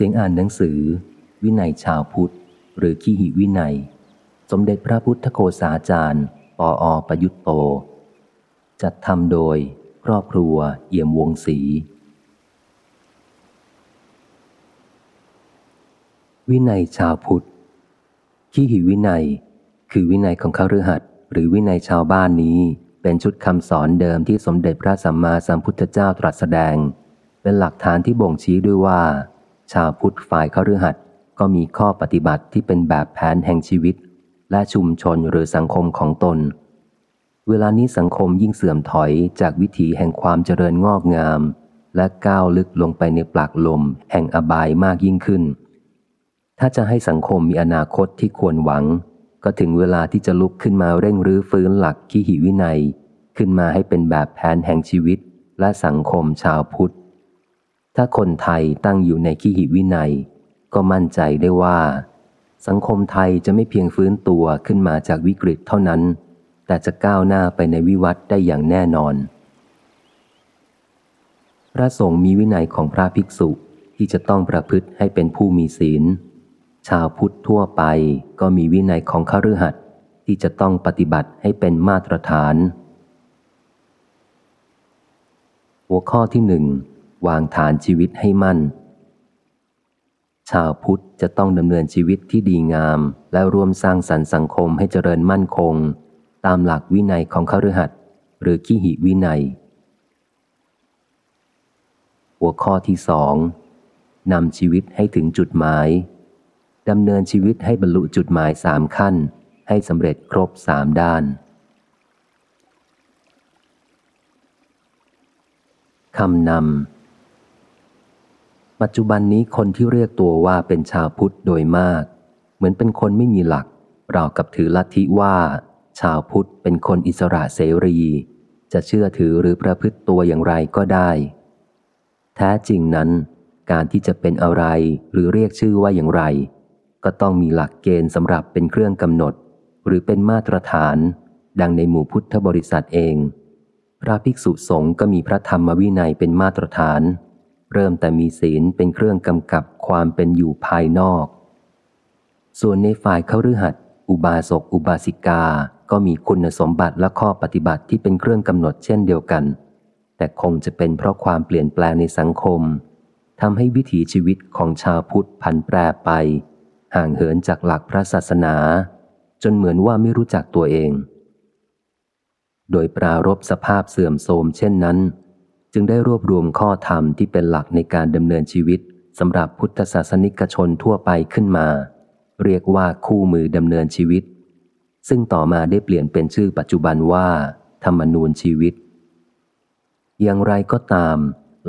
สียงอ่านหนังสือ วินัยชาวพุทธ หรือขีหิวินัย สมเด็จพระพุทธโฆษาจารย์ ปออประยุตโต จัดทำโดยครอบครัวเอี่ยมวงศรีวินัยชาวพุทธขีหิวินัย คือวินัยของข้ารือหัดหรือวินัยชาวบ้านนี้เป็นชุดคำสอนเดิมที่สมเด็จพระสัมมาสัมพุทธเจ้าตรัสแสดง เป็นหลักฐานที่บ่งชี้ด้วยว่า ชาวพุทธฝ่ายเขาฤหัสก็มีข้อปฏิบัติที่เป็นแบบแผนแห่งชีวิต และชุมชนหรือสังคมของตน เวลานี้สังคมยิ่งเสื่อมถอยจากวิถีแห่งความเจริญงอกงาม และก้าวลึกลงไปในปลักลม แห่งอบายมากยิ่งขึ้น ถ้าจะให้สังคมมีอนาคตที่ควรหวัง ก็ถึงเวลาที่จะลุกขึ้นมาเร่งรื้อฟื้นหลักขีหิวินัย ขึ้นมาให้เป็นแบบแผนแห่งชีวิต และสังคมชาวพุทธ ถ้าคนไทยตั้งอยู่ในขีหิวินัย ก็มั่นใจได้ว่า สังคมไทยจะไม่เพียงฟื้นตัวขึ้นมาจากวิกฤตเท่านั้น แต่จะก้าวหน้าไปในวิวัฒน์ได้อย่างแน่นอน พระสงฆ์มีวินัยของพระภิกษุที่จะต้องประพฤติให้เป็นผู้มีศีล ชาวพุทธทั่วไปก็มีวินัยของขรือหัดที่จะต้องปฏิบัติให้เป็นมาตรฐาน หัวข้อที่หนึ่ง วางฐานชีวิตให้มั่น ชาวพุทธจะต้องดำเนินชีวิตที่ดีงาม และร่วมสร้างสรรค์สังคมให้เจริญมั่นคง ตามหลักวินัยของขรือหัดหรือขีหิวินัย หัวข้อที่สองนำชีวิตให้ถึงจุดหมายดำเนินชีวิตให้บรรลุจุดหมายสามขั้น ให้สำเร็จครบสามด้าน คำนำ ปัจจุบันนี้คนที่เรียกตัวว่าเป็นชาวพุทธโดยมาก เหมือนเป็นคนไม่มีหลักเรากับถือลัทธิว่า ชาวพุทธเป็นคนอิสระเสรี จะเชื่อถือหรือประพฤติตัวอย่างไรก็ได้ แท้จริงนั้น การที่จะเป็นอะไรหรือเรียกชื่อว่าอย่างไร ก็ต้องมีหลักเกณฑ์สำหรับเป็นเครื่องกำหนด หรือเป็นมาตรฐาน ดังในหมู่พุทธบริษัทเอง พระภิกษุสงฆ์ก็มีพระธรรมวินัยเป็นมาตรฐาน เริ่มแต่มีศีลเป็นเครื่องกำกับความเป็นอยู่ภายนอก ส่วนในฝ่ายเขาฤหัสอุบาสกอุบาสิกา ก็มีคุณสมบัติและข้อปฏิบัติที่เป็นเครื่องกำหนดเช่นเดียวกัน แต่คงจะเป็นเพราะความเปลี่ยนแปลงในสังคมทำให้วิถีชีวิตของชาวพุทธผันแปรไป ห่างเหินจากหลักพระศาสนา จนเหมือนว่าไม่รู้จักตัวเอง โดยปรารบสภาพเสื่อมโทรมเช่นนั้น จึงได้รวบรวมข้อธรรมที่เป็นหลักในการดำเนินชีวิตสำหรับพุทธศาสนิกชนทั่วไปขึ้นมา เรียกว่าคู่มือดำเนินชีวิต ซึ่งต่อมาได้เปลี่ยนเป็นชื่อปัจจุบันว่า ธรรมนูญชีวิต อย่างไรก็ตาม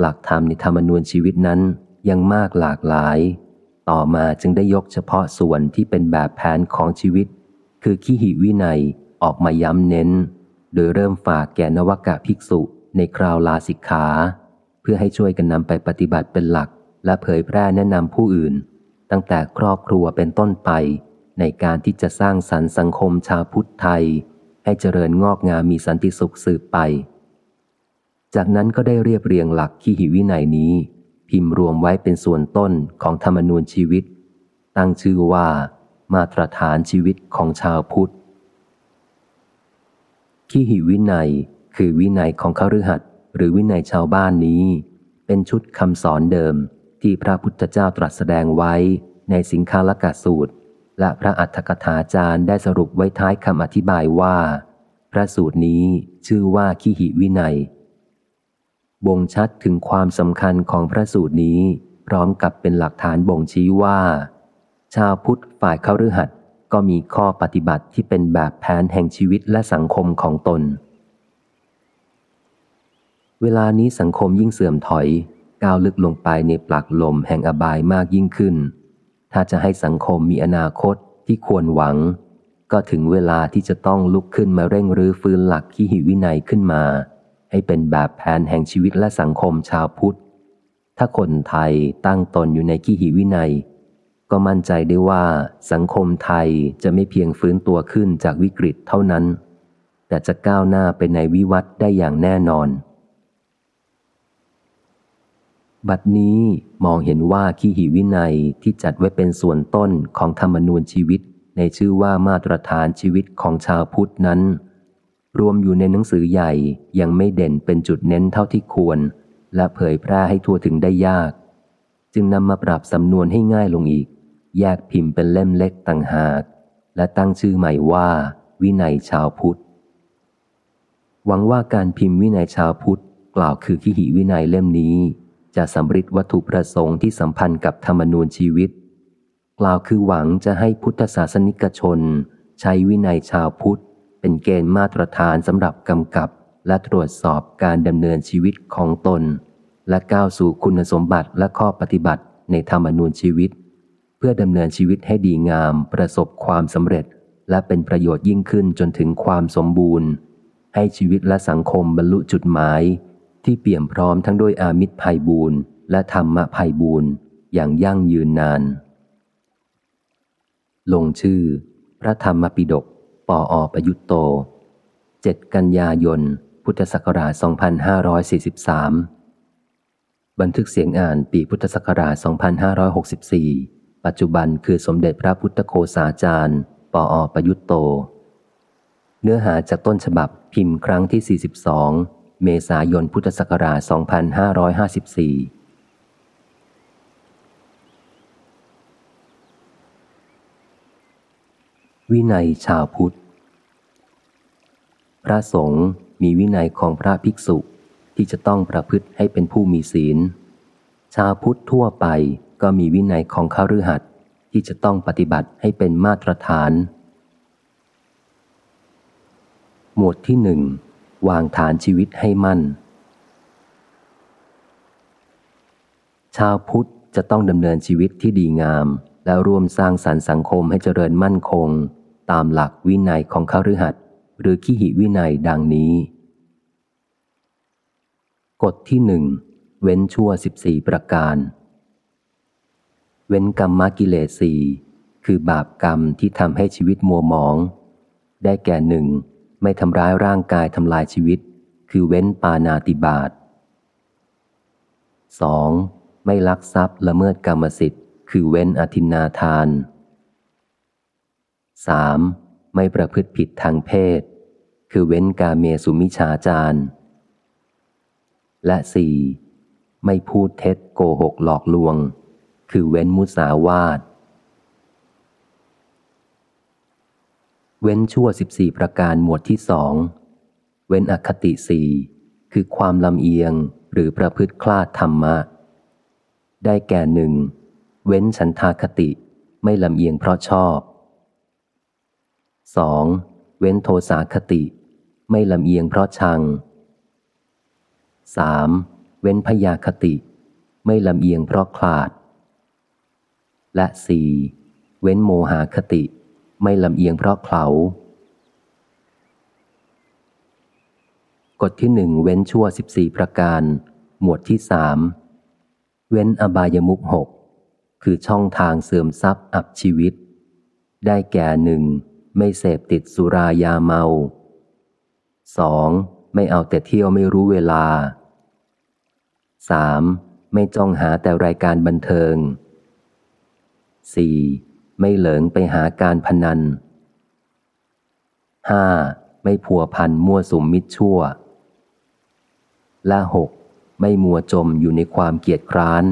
หลักธรรมในธรรมนูญชีวิตนั้นยังมากหลากหลาย ต่อมาจึงได้ยกเฉพาะส่วนที่เป็นแบบแผนของชีวิต คือขีหิวินัยออกมาย้ำเน้น โดยเริ่มฝากแก่นวกะภิกษุ ในคราวลาสิกขา เพื่อให้ช่วยกันนำไปปฏิบัติเป็นหลัก และเผยแพร่แนะนำผู้อื่น ตั้งแต่ครอบครัวเป็นต้นไป ในการที่จะสร้างสรรค์สังคมชาวพุทธไทย ให้เจริญงอกงามมีสันติสุขสืบไป จากนั้นก็ได้เรียบเรียงหลักขีหิวินัยนี้ พิมพ์รวมไว้เป็นส่วนต้นของธรรมนูญชีวิต ตั้งชื่อว่า มาตรฐานชีวิตของชาวพุทธขีหิวินัย คือวินัยของขรือหัดหรือวินัยชาวบ้านนี้ เป็นชุดคำสอนเดิมที่พระพุทธเจ้าตรัสแสดงไว้ในสิงคาลกะสูตร และพระอัฏฐกถาจารย์ได้สรุปไว้ท้ายคำอธิบายว่า พระสูตรนี้ชื่อว่าขีหิวินัย บ่งชัดถึงความสำคัญของพระสูตรนี้ พร้อมกับเป็นหลักฐานบ่งชี้ว่า ชาวพุทธฝ่ายเขาฤหัดก็มีข้อปฏิบัติที่เป็นแบบแผนแห่งชีวิตและสังคมของตน เวลานี้สังคมยิ่งเสื่อมถอย ก้าวลึกลงไปในปลักลมแห่งอบายมากยิ่งขึ้น ถ้าจะให้สังคมมีอนาคตที่ควรหวัง ก็ถึงเวลาที่จะต้องลุกขึ้นมาเร่งรื้อฟื้นหลักขีหิวินัยขึ้นมา ให้เป็นแบบแผนแห่งชีวิตและสังคมชาวพุทธ ถ้าคนไทยตั้งตนอยู่ในขีหิวินัย ก็มั่นใจได้ว่าสังคมไทยจะไม่เพียงฟื้นตัวขึ้นจากวิกฤตเท่านั้น แต่จะก้าวหน้าไปในวิวัฒน์ได้อย่างแน่นอน บัดนี้มองเห็นว่าขีหิวินัยที่จัดไว้เป็นส่วนต้นของธรรมนูญชีวิต ในชื่อว่ามาตรฐานชีวิตของชาวพุทธนั้น รวมอยู่ในหนังสือใหญ่ยังไม่เด่นเป็นจุดเน้นเท่าที่ควร และเผยแพร่ให้ทั่วถึงได้ยาก จึงนำมาปรับสำนวนให้ง่ายลงอีก แยกพิมพ์เป็นเล่มเล็กต่างหาก และตั้งชื่อใหม่ว่า วินัยชาวพุทธ หวังว่าการพิมพ์วินัยชาวพุทธกล่าวคือขีหิวินัยเล่มนี้ จะสำร็จวัตถุประสงค์ที่สัมพันธ์กับธรรมนูญชีวิต กล่าวคือหวังจะให้พุทธศาสนิกชน ใช้วินัยชาวพุทธ เป็นเกณฑ์มาตรฐานสำหรับกำกับ และตรวจสอบการดำเนินชีวิตของตน และก้าวสู่คุณสมบัติและข้อปฏิบัติในธรรมนูญชีวิต เพื่อดำเนินชีวิตให้ดีงาม ประสบความสำเร็จ และเป็นประโยชน์ยิ่งขึ้นจนถึงความสมบูรณ์ ให้ชีวิตและสังคมบรรลุจุดหมาย ที่เปี่ยมพร้อมทั้งด้วยอามิตรภัยบูรณ์และธรรมะภัยบูรณ์อย่างยั่งยืนนาน ลงชื่อ พระธรรมปิฎกปออประยุตโต 7 กันยายน พุทธศักราช 2543 บันทึกเสียงอ่านปีพุทธศักราช 2564 ปัจจุบันคือสมเด็จพระพุทธโคสาจารย์ ปออประยุตโต เนื้อหาจากต้นฉบับพิมพ์ครั้งที่ 42 เมษายนพุทธศักราช 2554วินัยชาวพุทธ พระสงฆ์มีวินัยของพระภิกษุที่จะต้องประพฤติให้เป็นผู้มีศีล ชาวพุทธทั่วไปก็มีวินัยของข้ารือหัดที่จะต้องปฏิบัติให้เป็นมาตรฐาน หมวดที่หนึ่ง วางฐานชีวิตให้มั่น ชาวพุทธจะต้องดำเนินชีวิตที่ดีงาม และร่วมสร้างสรรค์สังคมให้เจริญมั่นคง ตามหลักวินัยของข้ารือหัดหรือขีหิวินัยดังนี้ กฎที่หนึ่งเว้นชั่วสิบสี่ประการ เว้นกรรมกิเลสีคือบาปกรรมที่ทำให้ชีวิตมัวหมอง ได้แก่หนึ่ง ไม่ทำร้ายร่างกายทำลายชีวิต คือเว้นปานาติบาต 2. ไม่ลักทรัพย์ละเมิดกรรมสิทธิ์ คือเว้นอธินาทาน 3. ไม่ประพฤติผิดทางเพศ คือเว้นกาเมสุมิชาจาร และ 4. ไม่พูดเท็จโกหกหลอกลวง คือเว้นมุสาวาท เว้นชั่วสิบสี่ประการหมวดที่สอง เว้นอคติสี่คือความลำเอียงหรือประพฤติคลาดธรรมะ ได้แก่หนึ่ง เว้นฉันทาคติไม่ลำเอียงเพราะชอบ 2. เว้นโทสาคติ ไม่ลำเอียงเพราะชัง 3. เว้นพยาคติ ไม่ลำเอียงเพราะคลาด และ 4. เว้นโมหาคติ ไม่ลำเอียงเพราะเขากฎที่หนึ่งเว้นชั่วสิบสี่ประการ หมวดที่สามเว้นอบายมุกหกคือช่องทางเสื่อมทรัพย์อับชีวิต ได้แก่หนึ่งไม่เสพติดสุรายาเมาสองไม่เอาแต่เที่ยวไม่รู้เวลาสามไม่จ้องหาแต่รายการบันเทิงสี่ ไม่เหลิงไปหาการพนันห้าไม่ผัวพันมั่วสุมมิตรชั่ว และหกไม่มัวจมอยู่ในความเกียดคร้าน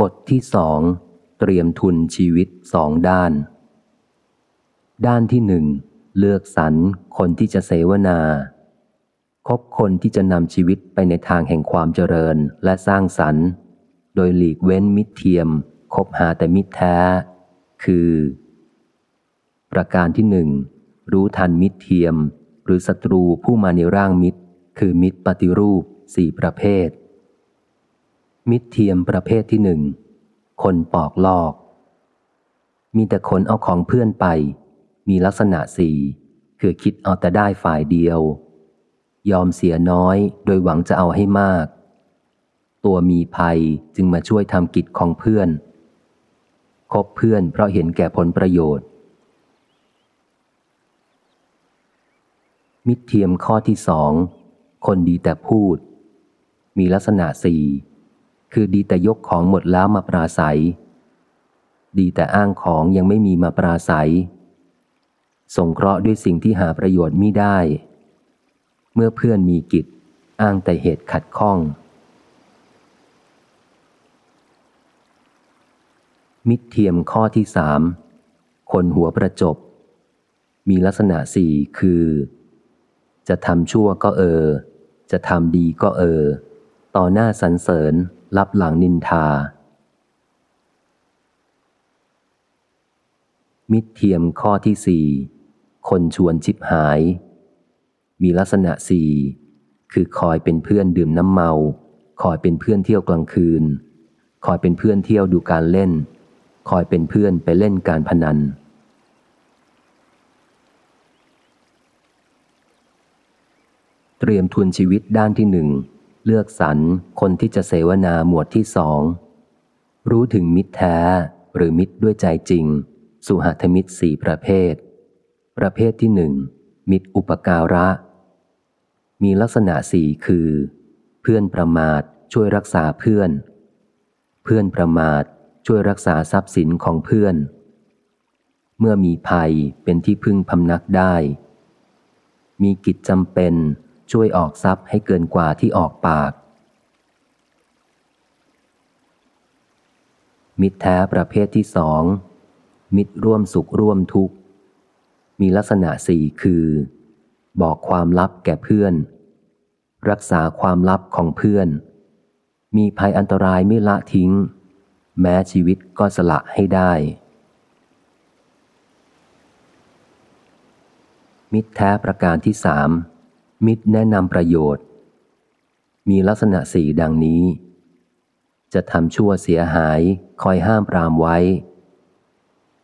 กฎที่สองเตรียมทุนชีวิตสองด้าน ด้านที่หนึ่งเลือกสรรคนที่จะเสวนา คบคนที่จะนำชีวิตไปในทางแห่งความเจริญและสร้างสรรค์ โดยหลีกเว้นมิตรเทียม คบหาแต่มิตรแท้ คือ ประการที่หนึ่งรู้ทันมิตรเทียม หรือศัตรูผู้มาในร่างมิตร คือมิตรปฏิรูปสี่ประเภท มิตรเทียมประเภทที่หนึ่งคนปอกลอก มีแต่คนเอาของเพื่อนไป มีลักษณะสี่คือคิดเอาแต่ได้ฝ่ายเดียว ยอมเสียน้อย โดยหวังจะเอาให้มาก ตัวมีภัยจึงมาช่วยทำกิจของเพื่อน คบเพื่อนเพราะเห็นแก่ผลประโยชน์ มิตรเทียมข้อที่สอง คนดีแต่พูด มีลักษณะสี่คือดีแต่ยกของหมดแล้วมาปราศัย ดีแต่อ้างของยังไม่มีมาปราศัย สงเคราะห์ด้วยสิ่งที่หาประโยชน์มิได้ เมื่อเพื่อนมีกิจ อ้างแต่เหตุขัดข้อง มิตรเทียมข้อที่สามคนหัวประจบ มีลักษณะสี่คือ จะทำชั่วก็เออ จะทำดีก็เออ ต่อหน้าสรรเสริญรับหลังนินทา มิตรเทียมข้อที่สี่คนชวนชิบหาย มีลักษณะสี่คือคอยเป็นเพื่อนดื่มน้ำเมา คอยเป็นเพื่อนเที่ยวกลางคืน คอยเป็นเพื่อนเที่ยวดูการเล่น คอยเป็นเพื่อนไปเล่นการพนัน เตรียมทุนชีวิตด้านที่หนึ่ง เลือกสรรคนที่จะเสวนาหมวดที่สอง รู้ถึงมิตรแท้ หรือมิตรด้วยใจจริง สุหัตมิตรสี่ประเภท ประเภทที่หนึ่งมิตรอุปการะ มีลักษณะสี่คือ เพื่อนประมาทช่วยรักษาเพื่อน เพื่อนประมาทช่วยรักษาทรัพย์สินของเพื่อน เมื่อมีภัยเป็นที่พึ่งพำนักได้ มีกิจจำเป็นช่วยออกทรัพย์ให้เกินกว่าที่ออกปาก มิตรแท้ประเภทที่สองมิตรร่วมสุขร่วมทุกข์ มีลักษณะสี่คือ บอกความลับแก่เพื่อน รักษาความลับของเพื่อน มีภัยอันตรายไม่ละทิ้ง แม้ชีวิตก็สละให้ได้ มิตรแท้ประการที่สามมิตรแนะนำประโยชน์ มีลักษณะสี่ดังนี้ จะทำชั่วเสียหายคอยห้ามปรามไว้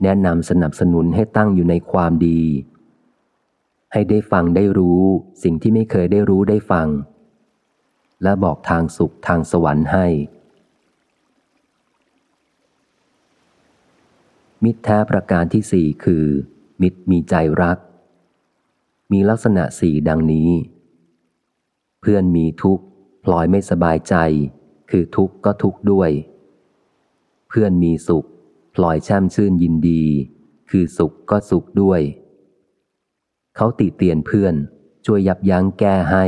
แนะนำสนับสนุนให้ตั้งอยู่ในความดี ให้ได้ฟังได้รู้สิ่งที่ไม่เคยได้รู้ได้ฟัง และบอกทางสุขทางสวรรค์ให้ มิตรแท้ประการที่สี่คือ มิตรมีใจรัก มีลักษณะสี่ดังนี้ เพื่อนมีทุกข์พลอยไม่สบายใจ คือทุกข์ก็ทุกข์ด้วย เพื่อนมีสุขพลอยแช่มชื่นยินดี คือสุขก็สุขด้วย เขาติเตียนเพื่อน ช่วยยับยั้งแก้ให้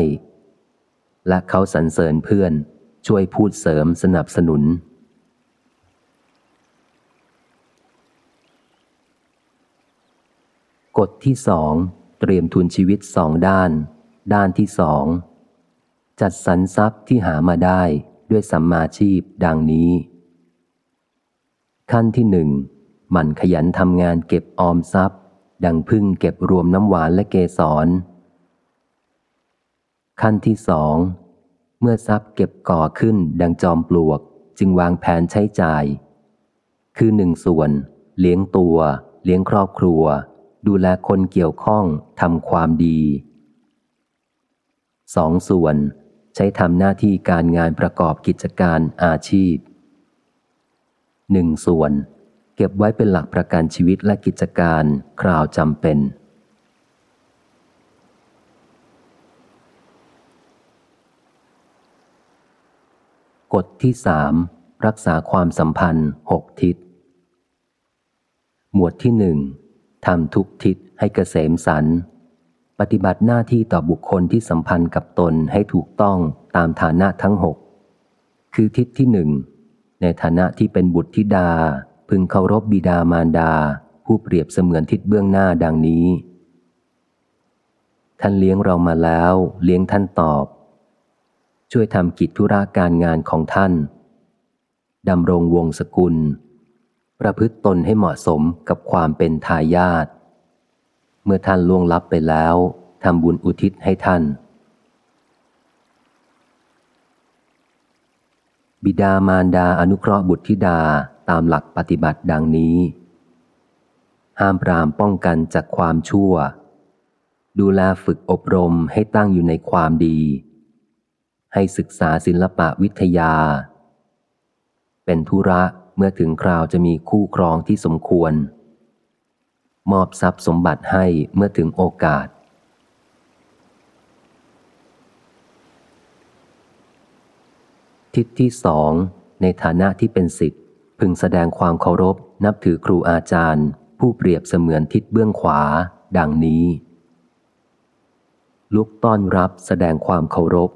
และเขาสรรเสริญเพื่อน ช่วยพูดเสริมสนับสนุน กฎที่สองเตรียมทุนชีวิตสองด้าน ด้านที่สองจัดสรรทรัพย์ที่หามาได้ด้วยสัมมาชีพดังนี้ ขั้นที่หนึ่งหมั่นขยันทำงานเก็บออมทรัพย์ ดังพึ่งเก็บรวมน้ำหวานและเกสร ขั้นที่สองเมื่อทรัพย์เก็บก่อขึ้นดังจอมปลวก จึงวางแผนใช้จ่าย คือหนึ่งส่วน เลี้ยงตัว เลี้ยงครอบครัว ดูแลคนเกี่ยวข้องทำความดีสองส่วน ใช้ทำหน้าที่การงานประกอบกิจการอาชีพหนึ่งส่วน เก็บไว้เป็นหลักประกันชีวิตและกิจการคราวจำเป็น กฎที่สามรักษาความสัมพันธ์หกทิศ หมวดที่หนึ่งทำทุกทิศให้เกษมสัน ปฏิบัติหน้าที่ต่อบุคคลที่สัมพันธ์กับตนให้ถูกต้องตามฐานะทั้งหกคือทิศที่หนึ่งในฐานะที่เป็นบุตรธิดา พึงเคารพบิดามารดา ผู้เปรียบเสมือนทิศเบื้องหน้าดังนี้ ท่านเลี้ยงเรามาแล้ว เลี้ยงท่านตอบ ช่วยทำกิจธุระการงานของท่านดำรงวงศกุล ประพฤติตนให้เหมาะสมกับความเป็นทายาทเมื่อท่านล่วงลับไปแล้วทำบุญอุทิศให้ท่าน บิดามารดาอนุเคราะห์บุตรธิดา ตามหลักปฏิบัติดังนี้ ห้ามปรามป้องกันจากความชั่ว ดูแลฝึกอบรมให้ตั้งอยู่ในความดี ให้ศึกษาศิลปะวิทยา เป็นธุระเมื่อถึงคราวจะมีคู่ครองที่สมควร มอบทรัพย์สมบัติให้เมื่อถึงโอกาสทิศที่สองในฐานะที่เป็นสิทธิ พึงแสดงความเคารพนับถือครูอาจารย์ ผู้เปรียบเสมือนทิศเบื้องขวา ดังนี้ ลุกต้อนรับแสดงความเคารพ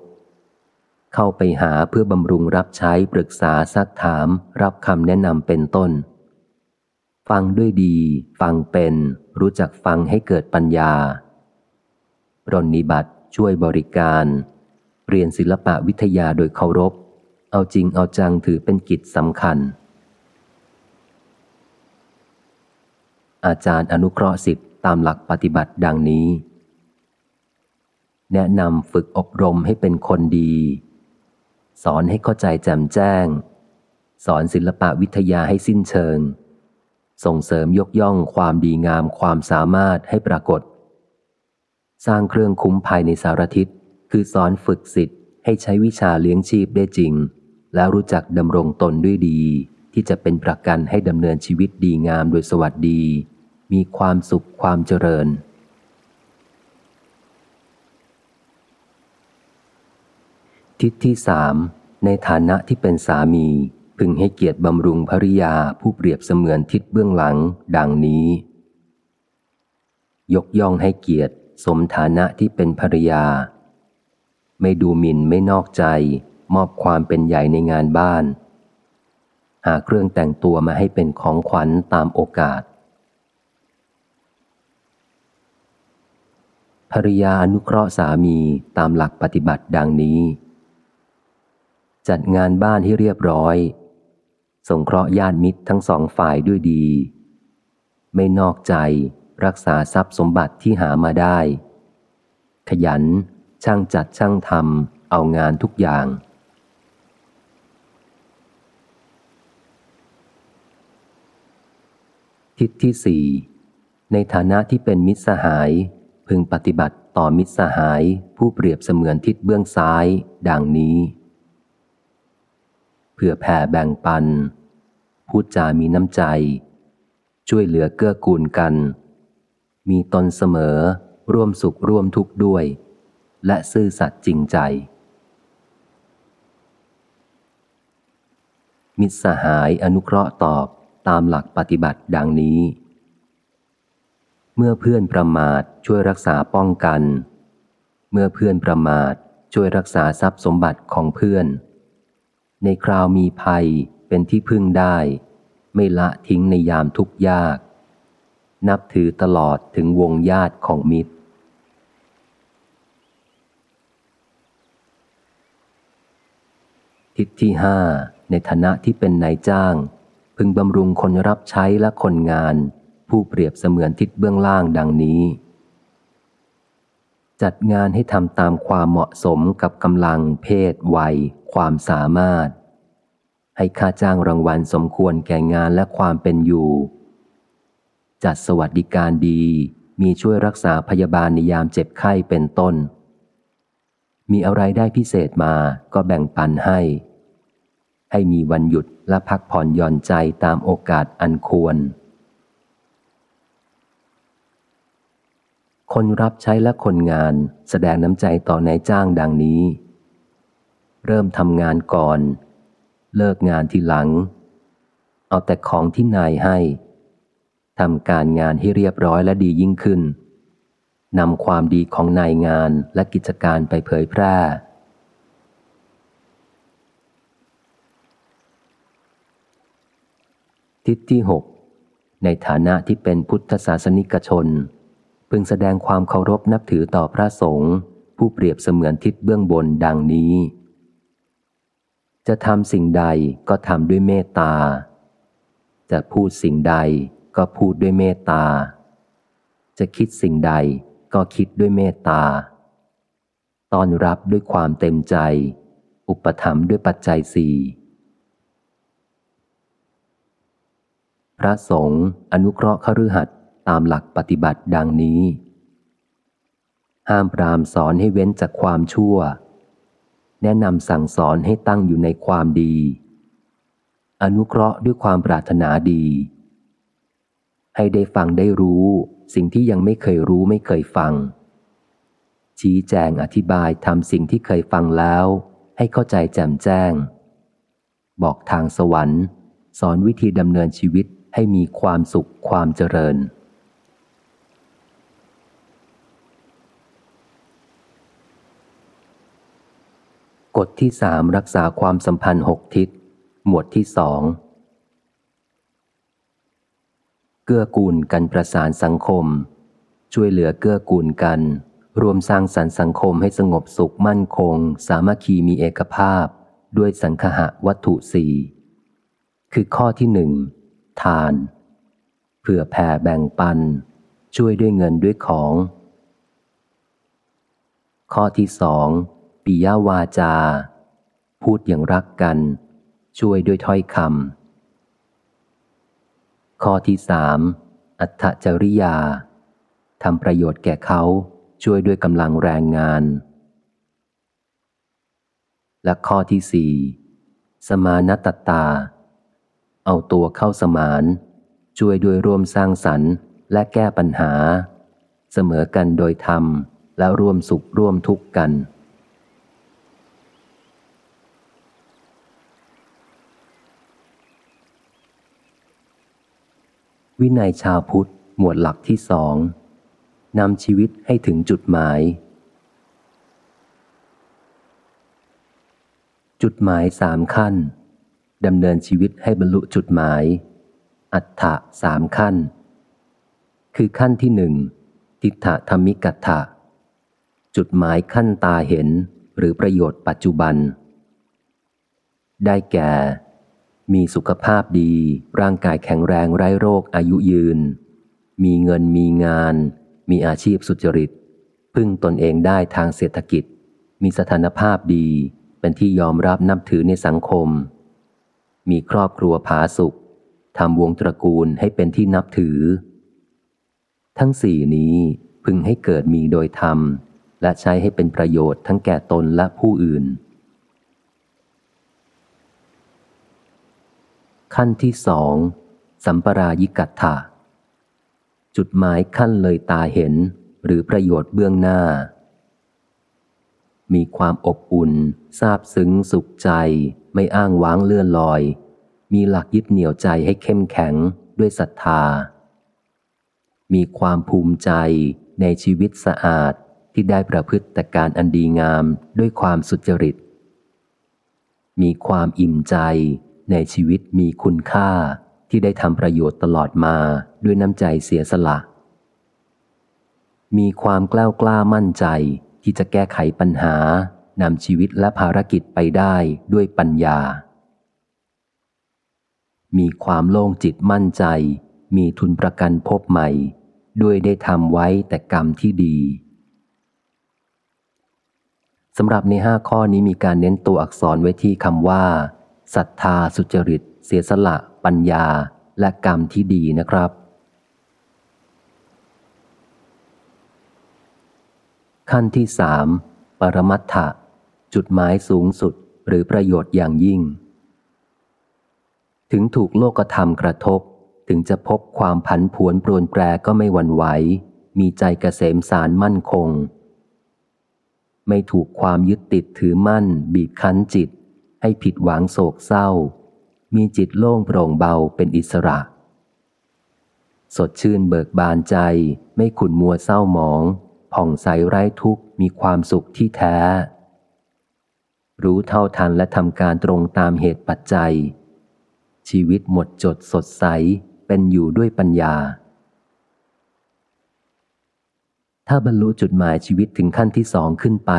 เข้าไปหาเพื่อบำรุงรับใช้ปรึกษาซักถาม รับคำแนะนำเป็นต้น ฟังด้วยดี ฟังเป็น รู้จักฟังให้เกิดปัญญารนนิบัติช่วยบริการ เรียนศิลปะวิทยาโดยเคารพ เอาจริงเอาจังถือเป็นกิจสำคัญ อาจารย์อนุเคราะห์สิทธิ์ตามหลักปฏิบัติดังนี้ แนะนำฝึกอบรมให้เป็นคนดี สอนให้เข้าใจแจ่มแจ้ง สอนศิลปะวิทยาให้สิ้นเชิง ส่งเสริมยกย่องความดีงามความสามารถให้ปรากฏ สร้างเครื่องคุ้มภายในสารทิศ คือสอนฝึกสิทธิ์ให้ใช้วิชาเลี้ยงชีพได้จริง แล้วรู้จักดำรงตนด้วยดี ที่จะเป็นประกันให้ดำเนินชีวิตดีงามโดยสวัสดี มีความสุขความเจริญ ทิศที่สามในฐานะที่เป็นสามี พึงให้เกียรติบำรุงภริยาผู้เปรียบเสมือนทิศเบื้องหลัง ดังนี้ ยกย่องให้เกียรติ สมฐานะที่เป็นภรรยา ไม่ดูหมิ่นไม่นอกใจ มอบความเป็นใหญ่ในงานบ้าน หาเครื่องแต่งตัวมาให้เป็นของขวัญตามโอกาส ภรรยาอนุเคราะห์สามีตามหลักปฏิบัติดังนี้ จัดงานบ้านให้เรียบร้อย สงเคราะห์ญาติมิตรทั้งสองฝ่ายด้วยดี ไม่นอกใจรักษาทรัพย์สมบัติที่หามาได้ ขยัน ช่างจัดช่างทำเอางานทุกอย่าง ทิศที่สี่ในฐานะที่เป็นมิตรสหาย พึงปฏิบัติต่อมิตรสหายผู้เปรียบเสมือนทิศเบื้องซ้าย ดังนี้ เพื่อแผ่แบ่งปัน พูดจามีน้ำใจ ช่วยเหลือเกื้อกูลกัน มีตนเสมอ ร่วมสุขร่วมทุกข์ด้วย และซื่อสัตย์จริงใจ มิตรสหายอนุเคราะห์ตอบ ตามหลักปฏิบัติดังนี้ เมื่อเพื่อนประมาทช่วยรักษาป้องกัน เมื่อเพื่อนประมาทช่วยรักษาทรัพย์สมบัติของเพื่อน ในคราวมีภัยเป็นที่พึ่งได้ ไม่ละทิ้งในยามทุกยาก นับถือตลอดถึงวงญาติของมิตร ทิศที่ห้าในฐานะที่เป็นนายจ้าง พึงบำรุงคนรับใช้และคนงาน ผู้เปรียบเสมือนทิศเบื้องล่างดังนี้ จัดงานให้ทำตามความเหมาะสมกับกำลัง เพศ วัย ความสามารถ ให้ค่าจ้างรางวัลสมควรแก่งานและความเป็นอยู่ จัดสวัสดิการดี มีช่วยรักษาพยาบาลในยามเจ็บไข้เป็นต้น มีอะไรได้พิเศษมาก็แบ่งปันให้ ให้มีวันหยุด และพักผ่อนหย่อนใจตามโอกาสอันควร คนรับใช้และคนงานแสดงน้ำใจต่อนายจ้างดังนี้ เริ่มทำงานก่อน เลิกงานทีหลัง เอาแต่ของที่นายให้ทำการงานให้เรียบร้อยและดียิ่งขึ้นนำความดีของนายงานและกิจการไปเผยแพร่ ทิศที่หกในฐานะที่เป็นพุทธศาสนิกชน พึงแสดงความเคารพนับถือต่อพระสงฆ์ผู้เปรียบเสมือนทิศเบื้องบนดังนี้ จะทำสิ่งใดก็ทำด้วยเมตตา จะพูดสิ่งใดก็พูดด้วยเมตตา จะคิดสิ่งใดก็คิดด้วยเมตตา ตอนรับด้วยความเต็มใจ อุปถัมภ์ด้วยปัจจัยสี่ พระสงฆ์อนุเคราะห์ขรือหัดตามหลักปฏิบัติดังนี้ ห้ามปรามสอนให้เว้นจากความชั่ว แนะนำสั่งสอนให้ตั้งอยู่ในความดี อนุเคราะห์ด้วยความปรารถนาดี ให้ได้ฟังได้รู้สิ่งที่ยังไม่เคยรู้ไม่เคยฟัง ชี้แจงอธิบายทำสิ่งที่เคยฟังแล้ว ให้เข้าใจแจ่มแจ้ง บอกทางสวรรค์ สอนวิธีดำเนินชีวิต ให้มีความสุขความเจริญ กฎที่สามรักษาความสัมพันธ์หกทิศ หมวดที่สองเกื้อกูลกันประสานสังคม ช่วยเหลือเกื้อกูลกัน รวมสร้างสรรค์สังคมให้สงบสุขมั่นคง สามัคคีมีเอกภาพ ด้วยสังคหะวัตถุสี่คือข้อที่หนึ่ง ทาน เพื่อแผ่แบ่งปัน ช่วยด้วยเงินด้วยของ ข้อที่สองปิยวาจา พูดอย่างรักกัน ช่วยด้วยถ้อยคำข้อที่สามอัตจริยาทำประโยชน์แก่เขาช่วยด้วยกำลังแรงงาน และข้อที่สี่สมานตตา เอาตัวเข้าสมาน ช่วยด้วยร่วมสร้างสรรค์และแก้ปัญหา เสมอกันโดยธรรมและร่วมสุขร่วมทุกข์กัน วินัยชาวพุทธหมวดหลักที่สองนำชีวิตให้ถึงจุดหมาย จุดหมายสามขั้น ดำเนินชีวิตให้บรรลุจุดหมาย อัฏฐะสามขั้น คือขั้นที่หนึ่งทิฏฐธรรมิกัตถะจุดหมายขั้นตาเห็นหรือประโยชน์ปัจจุบัน ได้แก่ มีสุขภาพดี ร่างกายแข็งแรงไร้โรคอายุยืน มีเงินมีงาน มีอาชีพสุจริต พึ่งตนเองได้ทางเศรษฐกิจ มีสถานภาพดี เป็นที่ยอมรับนับถือในสังคม มีครอบครัวผาสุขทำวงตระกูลให้เป็นที่นับถือ ทั้งสี่นี้พึงให้เกิดมีโดยธรรม และใช้ให้เป็นประโยชน์ทั้งแก่ตนและผู้อื่น ขั้นที่สองสัมปรายิกัตถะจุดหมายขั้นเลยตาเห็นหรือประโยชน์เบื้องหน้า มีความอบอุ่นซาบซึ้งสุขใจ ไม่อ้างว้างเลื่อนลอย มีหลักยึดเหนี่ยวใจให้เข้มแข็งด้วยศรัทธา มีความภูมิใจในชีวิตสะอาดที่ได้ประพฤติแต่การอันดีงามด้วยความสุจริต มีความอิ่มใจในชีวิตมีคุณค่าที่ได้ทำประโยชน์ตลอดมาด้วยน้ำใจเสียสละ มีความกล้ากล้ามั่นใจที่จะแก้ไขปัญหา นำชีวิตและภารกิจไปได้ด้วยปัญญา มีความโล่งจิตมั่นใจ มีทุนประกันพบใหม่ ด้วยได้ทำไว้แต่กรรมที่ดีสำหรับในห้าข้อนี้มีการเน้นตัวอักษรไว้ที่คำว่าศรัทธาสุจริต เสียสละ ปัญญา และกรรมที่ดีนะครับ ขั้นที่สามปรมัตถะ จุดหมายสูงสุดหรือประโยชน์อย่างยิ่ง ถึงถูกโลกธรรมกระทบ ถึงจะพบความผันผวนปรวนแปรก็ไม่หวั่นไหว มีใจกเกษมสารมั่นคง ไม่ถูกความยึดติดถือมั่น บีบคั้นจิต ให้ผิดหวังโศกเศร้า มีจิตโล่งโปร่งเบาเป็นอิสระ สดชื่นเบิกบานใจ ไม่ขุนมัวเศร้าหมอง ผ่องใสไร้ทุกข์มีความสุขที่แท้ รู้เท่าทันและทำการตรงตามเหตุปัจจัย ชีวิตหมดจดสดใสเป็นอยู่ด้วยปัญญา ถ้าบรรลุจุดหมายชีวิตถึงขั้นที่สองขึ้นไป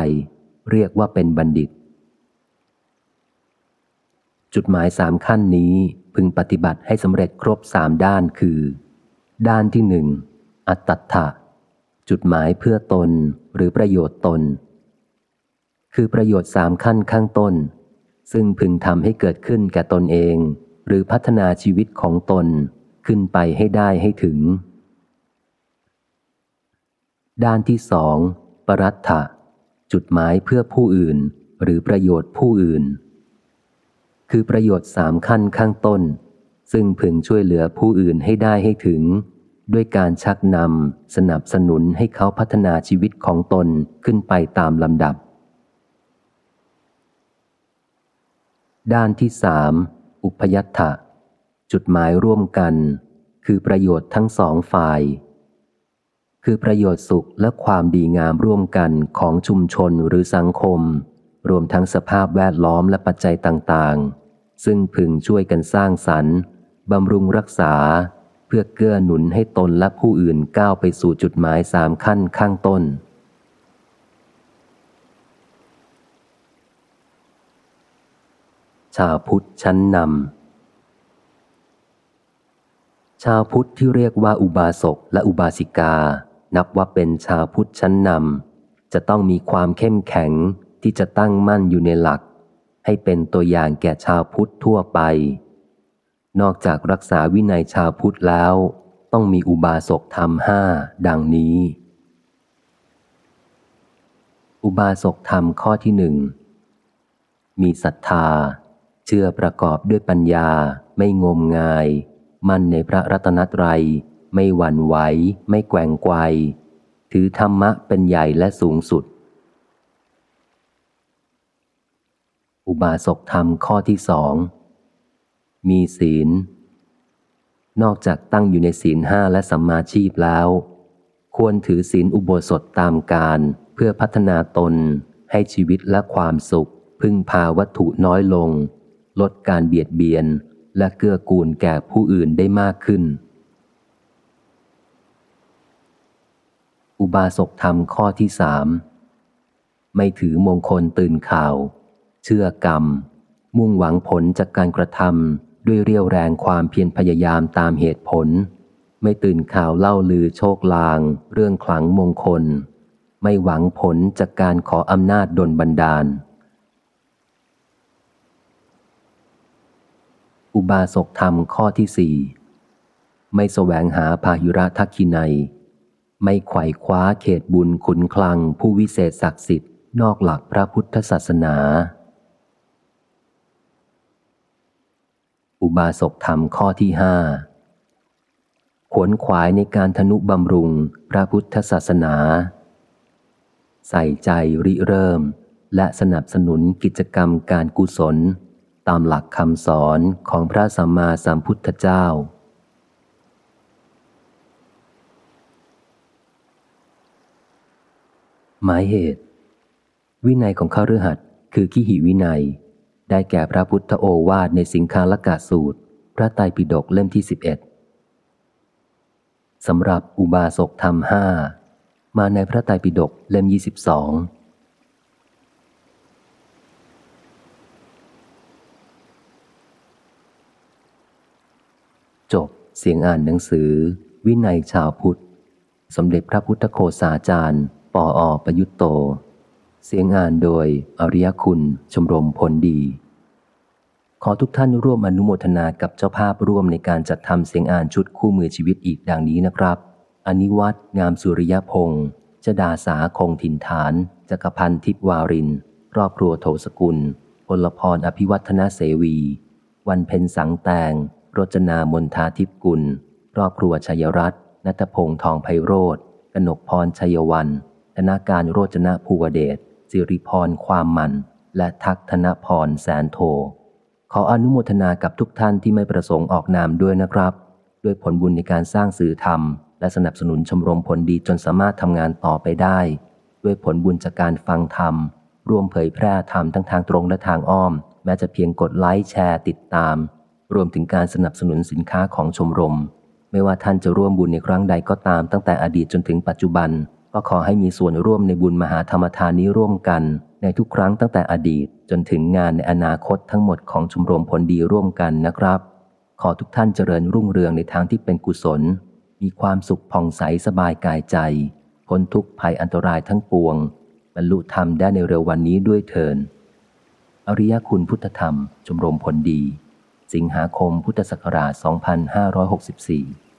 เรียกว่าเป็นบัณฑิต จุดหมายสามขั้นนี้พึงปฏิบัติให้สำเร็จครบสามด้านคือ ด้านที่หนึ่งอัตตถะจุดหมายเพื่อตนหรือประโยชน์ตน คือประโยชน์สามขั้นข้างต้น ซึ่งพึงทำให้เกิดขึ้นแก่ตนเอง หรือพัฒนาชีวิตของตนขึ้นไปให้ได้ให้ถึง ด้านที่สอง ปรัตถะ จุดหมายเพื่อผู้อื่น หรือประโยชน์ผู้อื่น คือประโยชน์สามขั้นข้างต้น ซึ่งพึงช่วยเหลือผู้อื่นให้ได้ให้ถึง ด้วยการชักนำสนับสนุนให้เขาพัฒนาชีวิตของตนขึ้นไปตามลำดับ ด้านที่สามอุปยัตถะ จุดหมายร่วมกัน คือประโยชน์ทั้งสองฝ่าย คือประโยชน์สุขและความดีงามร่วมกันของชุมชนหรือสังคม รวมทั้งสภาพแวดล้อมและปัจจัยต่างๆ ซึ่งพึงช่วยกันสร้างสรรค์บำรุงรักษา เพื่อเกื้อหนุนให้ตนและผู้อื่นก้าวไปสู่จุดหมายสามขั้นข้างต้น ชาวพุทธชั้นนำ ชาวพุทธที่เรียกว่าอุบาสกและอุบาสิกา นับว่าเป็นชาวพุทธชั้นนำ จะต้องมีความเข้มแข็งที่จะตั้งมั่นอยู่ในหลัก ให้เป็นตัวอย่างแก่ชาวพุทธทั่วไป นอกจากรักษาวินัยชาวพุทธแล้ว ต้องมีอุบาสกธรรมห้าดังนี้ อุบาสกธรรมข้อที่หนึ่งมีศรัทธา ชื่อประกอบด้วยปัญญา ไม่งมงาย มั่นในพระรัตนตรัย ไม่หวั่นไหว ไม่แกว่งไกวถือธรรมะเป็นใหญ่และสูงสุด อุบาสกธรรมข้อที่สอง มีศีล นอกจากตั้งอยู่ในศีลห้าและสัมมาชีพแล้ว ควรถือศีลอุโบสถตามการเพื่อพัฒนาตนให้ชีวิตและความสุข พึ่งพาวัตถุน้อยลง ลดการเบียดเบียนและเกื้อกูลแก่ผู้อื่นได้มากขึ้น อุบาสกธรรมข้อที่สามไม่ถือมงคลตื่นข่าว เชื่อกรรม มุ่งหวังผลจากการกระทำด้วยเรียวแรงความเพียรพยายามตามเหตุผล ไม่ตื่นข่าวเล่าลือโชคลาง เรื่องขลังมงคล ไม่หวังผลจากการขออำนาจดลบันดาล อุบาสกธรรมข้อที่สี่ไม่แสวงหาพายุระทักขินัย ไม่ไขว่คว้าเขตบุญขุนคลังผู้วิเศษศักดิ์สิทธิ์นอกหลักพระพุทธศาสนา อุบาสกธรรมข้อที่ห้าขวนขวายในการทนุบำรุงพระพุทธศาสนา ใส่ใจริเริ่มและสนับสนุนกิจกรรมการกุศล ตามหลักคำสอนของพระสัมมาสัมพุทธเจ้า หมายเหตุ วินัยของข้ารือหัดคือขีหิวินัย ได้แก่พระพุทธโอวาทในสิงคาลกาสูตร พระไตรปิฎกเล่มที่สิบเอ็ดสำหรับอุบาสกธรรมห้ามาในพระไตรปิฎกเล่มยี่สิบสองจบ เสียงอ่านหนังสือ วินัยชาวพุทธ สมเด็จพระพุทธโคสาจารย์ปออประยุตโต เสียงอ่านโดยอริยคุณชมรมผลดี ขอทุกท่านร่วมอนุโมทนากับเจ้าภาพร่วมในการจัดทำเสียงอ่านชุดคู่มือชีวิตอีกดังนี้นะครับอนิวัตงามสุริยพงษ์จดาสาคงถิ่นฐาน จักรพันธ์ทิพวาริน ครอบครัวโถสกุลพลพรอภิวัฒนาเสวี วันเพ็ญสังแตง รจนามนทาทิพกุล ครอบครัวชัยรัตน์นัทพงษ์ทองไพโรธกนกพรชัยวันธนาการโรจนะภูวเดชสิริพรความมัน และทักธนพรแสนโท ขออนุโมทนากับทุกท่านที่ไม่ประสงค์ออกนามด้วยนะครับ ด้วยผลบุญในการสร้างสื่อธรรม และสนับสนุนชมรมผลดีจนสามารถทำงานต่อไปได้ ด้วยผลบุญจากการฟังธรรม ร่วมเผยแพร่ธรรมทั้งทางตรงและทางอ้อม แม้จะเพียงกดไลค์แชร์ติดตาม รวมถึงการสนับสนุนสินค้าของชมรม ไม่ว่าท่านจะร่วมบุญในครั้งใดก็ตามตั้งแต่อดีตจนถึงปัจจุบัน ก็ขอให้มีส่วนร่วมในบุญมหาธรรมทานนี้ร่วมกัน ในทุกครั้งตั้งแต่อดีตจนถึงงานในอนาคตทั้งหมดของชมรมผลดีร่วมกันนะครับ ขอทุกท่านเจริญรุ่งเรืองในทางที่เป็นกุศล มีความสุขผ่องใสสบายกายใจพ้นทุกภัยอันตรายทั้งปวงบรรลุธรรมได้ในเร็ววันนี้ด้วยเถินอริยคุณพุทธธรรมชมรมผลดี สิงหาคมพุทธศักราช 2564